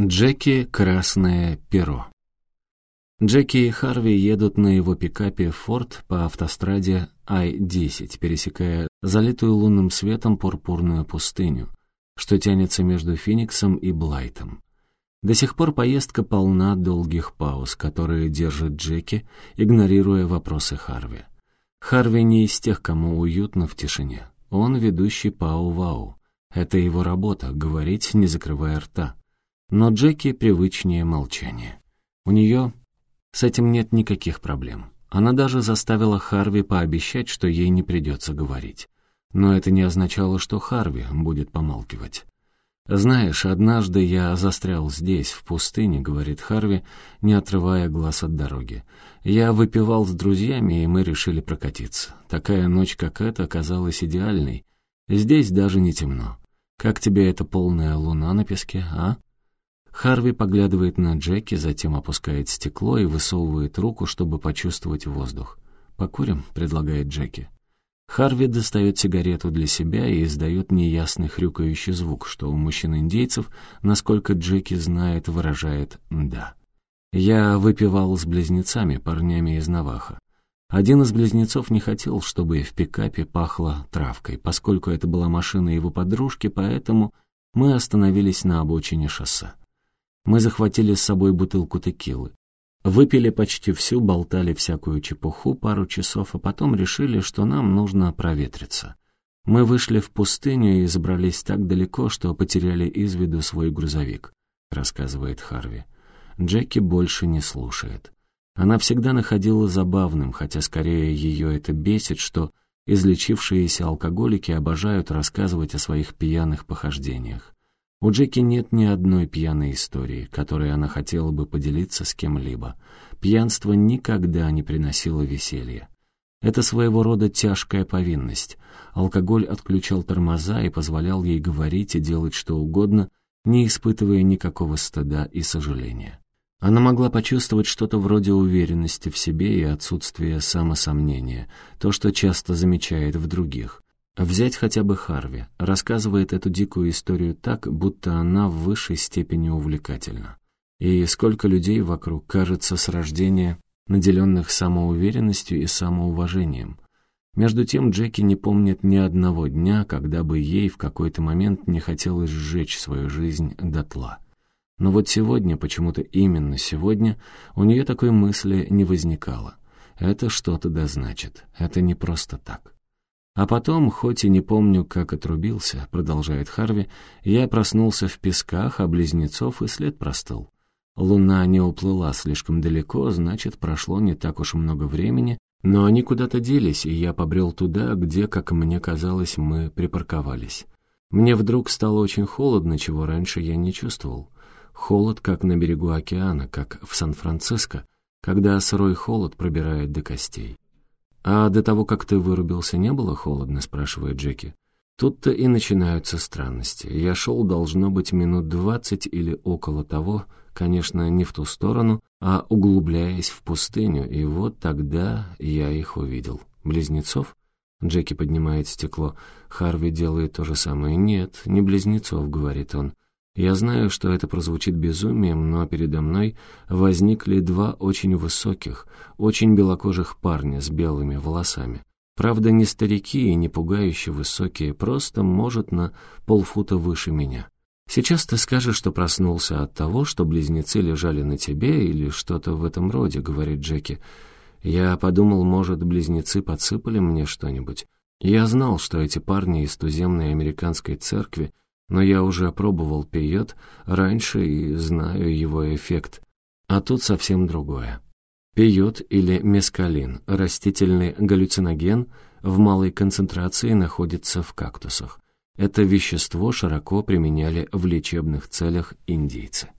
Джеки «Красное перо». Джеки и Харви едут на его пикапе «Форд» по автостраде Ай-10, пересекая залитую лунным светом пурпурную пустыню, что тянется между Фениксом и Блайтом. До сих пор поездка полна долгих пауз, которые держит Джеки, игнорируя вопросы Харви. Харви не из тех, кому уютно в тишине. Он ведущий Пау-Вау. Это его работа — говорить, не закрывая рта. Но Джеки привычнее молчание. У нее с этим нет никаких проблем. Она даже заставила Харви пообещать, что ей не придется говорить. Но это не означало, что Харви будет помалкивать. «Знаешь, однажды я застрял здесь, в пустыне», — говорит Харви, не отрывая глаз от дороги. «Я выпивал с друзьями, и мы решили прокатиться. Такая ночь, как эта, оказалась идеальной. Здесь даже не темно. Как тебе эта полная луна на песке, а?» Харви поглядывает на Джеки, затем опускает стекло и высовывает руку, чтобы почувствовать воздух. «Покурим?» — предлагает Джеки. Харви достает сигарету для себя и издает неясный хрюкающий звук, что у мужчин-индейцев, насколько Джеки знает, выражает «да». Я выпивал с близнецами, парнями из Наваха. Один из близнецов не хотел, чтобы в пикапе пахло травкой, поскольку это была машина его подружки, поэтому мы остановились на обочине шоссе. Мы захватили с собой бутылку текилы. Выпили почти всю, болтали всякую чепуху пару часов, а потом решили, что нам нужно проветриться. Мы вышли в пустыню и забрались так далеко, что потеряли из виду свой грузовик, рассказывает Харви. Джеки больше не слушает. Она всегда находила забавным, хотя скорее ее это бесит, что излечившиеся алкоголики обожают рассказывать о своих пьяных похождениях. У Джеки нет ни одной пьяной истории, которой она хотела бы поделиться с кем-либо. Пьянство никогда не приносило веселья. Это своего рода тяжкая повинность. Алкоголь отключал тормоза и позволял ей говорить и делать что угодно, не испытывая никакого стыда и сожаления. Она могла почувствовать что-то вроде уверенности в себе и отсутствия самосомнения, то, что часто замечает в других. Взять хотя бы Харви. Рассказывает эту дикую историю так, будто она в высшей степени увлекательна. И сколько людей вокруг, кажется, с рождения наделенных самоуверенностью и самоуважением. Между тем Джеки не помнит ни одного дня, когда бы ей в какой-то момент не хотелось сжечь свою жизнь дотла. Но вот сегодня, почему-то именно сегодня, у нее такой мысли не возникало. Это что-то да значит. Это не просто так. А потом, хоть и не помню, как отрубился, продолжает Харви, я проснулся в песках, а близнецов и след простыл. Луна не уплыла слишком далеко, значит, прошло не так уж много времени, но они куда-то делись, и я побрел туда, где, как мне казалось, мы припарковались. Мне вдруг стало очень холодно, чего раньше я не чувствовал. Холод, как на берегу океана, как в Сан-Франциско, когда сырой холод пробирает до костей. «А до того, как ты вырубился, не было холодно?» — спрашивает Джеки. Тут-то и начинаются странности. Я шел, должно быть, минут двадцать или около того, конечно, не в ту сторону, а углубляясь в пустыню, и вот тогда я их увидел. Близнецов? Джеки поднимает стекло. Харви делает то же самое. «Нет, не близнецов», — говорит он. Я знаю, что это прозвучит безумием, но передо мной возникли два очень высоких, очень белокожих парня с белыми волосами. Правда, не старики и не пугающе высокие, просто, может, на полфута выше меня. Сейчас ты скажешь, что проснулся от того, что близнецы лежали на тебе или что-то в этом роде, говорит Джеки. Я подумал, может, близнецы подсыпали мне что-нибудь. Я знал, что эти парни из туземной американской церкви но я уже пробовал пиот раньше и знаю его эффект. А тут совсем другое. Пиот или мескалин, растительный галлюциноген, в малой концентрации находится в кактусах. Это вещество широко применяли в лечебных целях индейцы.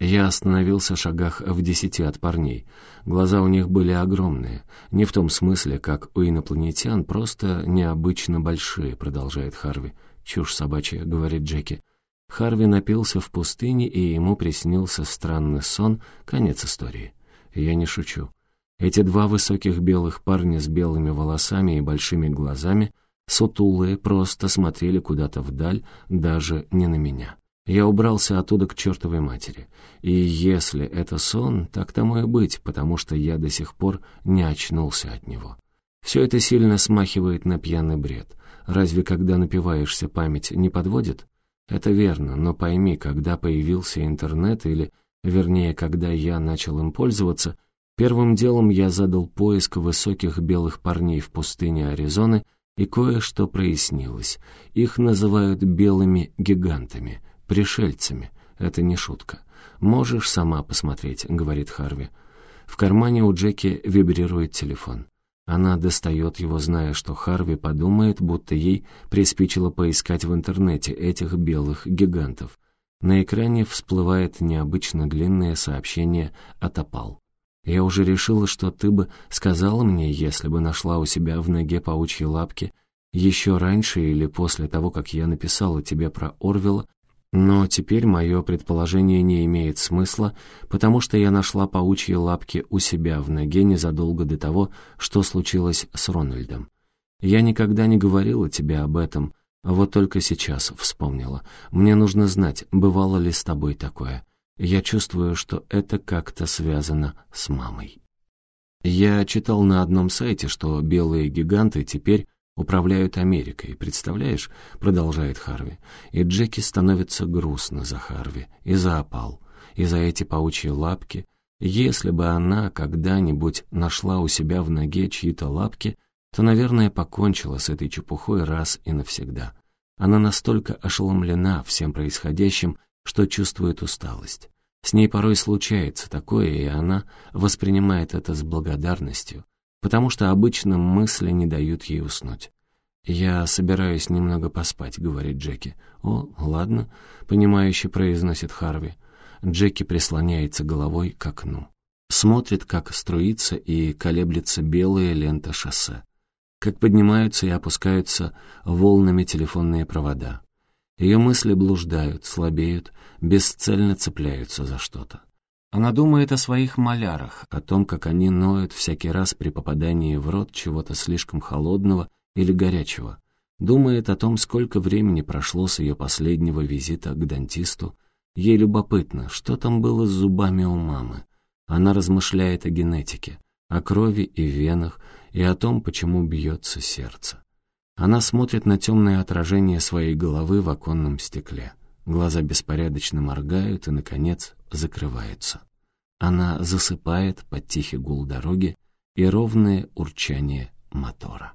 Я остановился в шагах в десяти от парней. Глаза у них были огромные. Не в том смысле, как у инопланетян, просто необычно большие, продолжает Харви. «Чушь собачья», — говорит Джеки. Харви напился в пустыне, и ему приснился странный сон, конец истории. Я не шучу. Эти два высоких белых парня с белыми волосами и большими глазами, сутулые, просто смотрели куда-то вдаль, даже не на меня. Я убрался оттуда к чертовой матери. И если это сон, так тому и быть, потому что я до сих пор не очнулся от него. Все это сильно смахивает на пьяный бред. Разве когда напиваешься, память не подводит? Это верно, но пойми, когда появился интернет, или, вернее, когда я начал им пользоваться, первым делом я задал поиск высоких белых парней в пустыне Аризоны, и кое-что прояснилось. Их называют белыми гигантами, пришельцами. Это не шутка. «Можешь сама посмотреть», — говорит Харви. В кармане у Джеки вибрирует телефон. Она достает его, зная, что Харви подумает, будто ей приспичило поискать в интернете этих белых гигантов. На экране всплывает необычно длинное сообщение от опал. «Я уже решила, что ты бы сказала мне, если бы нашла у себя в ноге паучьи лапки, еще раньше или после того, как я написала тебе про Орвела, но теперь мое предположение не имеет смысла, потому что я нашла паучьи лапки у себя в ноге незадолго до того, что случилось с Рональдом. Я никогда не говорила тебе об этом, вот только сейчас вспомнила. Мне нужно знать, бывало ли с тобой такое. Я чувствую, что это как-то связано с мамой. Я читал на одном сайте, что белые гиганты теперь управляют Америкой, представляешь?» — продолжает Харви. И Джеки становится грустно за Харви, и за опал, и за эти паучьи лапки. Если бы она когда-нибудь нашла у себя в ноге чьи-то лапки, то, наверное, покончила с этой чепухой раз и навсегда. Она настолько ошеломлена всем происходящим, что чувствует усталость. С ней порой случается такое, и она воспринимает это с благодарностью, потому что обычно мысли не дают ей уснуть. «Я собираюсь немного поспать», — говорит Джеки. «О, ладно», — понимающе произносит Харви. Джеки прислоняется головой к окну. Смотрит, как струится и колеблется белая лента шоссе. Как поднимаются и опускаются волнами телефонные провода. Ее мысли блуждают, слабеют, бесцельно цепляются за что-то. Она думает о своих малярах, о том, как они ноют всякий раз при попадании в рот чего-то слишком холодного или горячего. Думает о том, сколько времени прошло с ее последнего визита к дантисту. Ей любопытно, что там было с зубами у мамы. Она размышляет о генетике, о крови и венах, и о том, почему бьется сердце. Она смотрит на темное отражение своей головы в оконном стекле. Глаза беспорядочно моргают и, наконец, закрываются. Она засыпает под тихий гул дороги и ровное урчание мотора.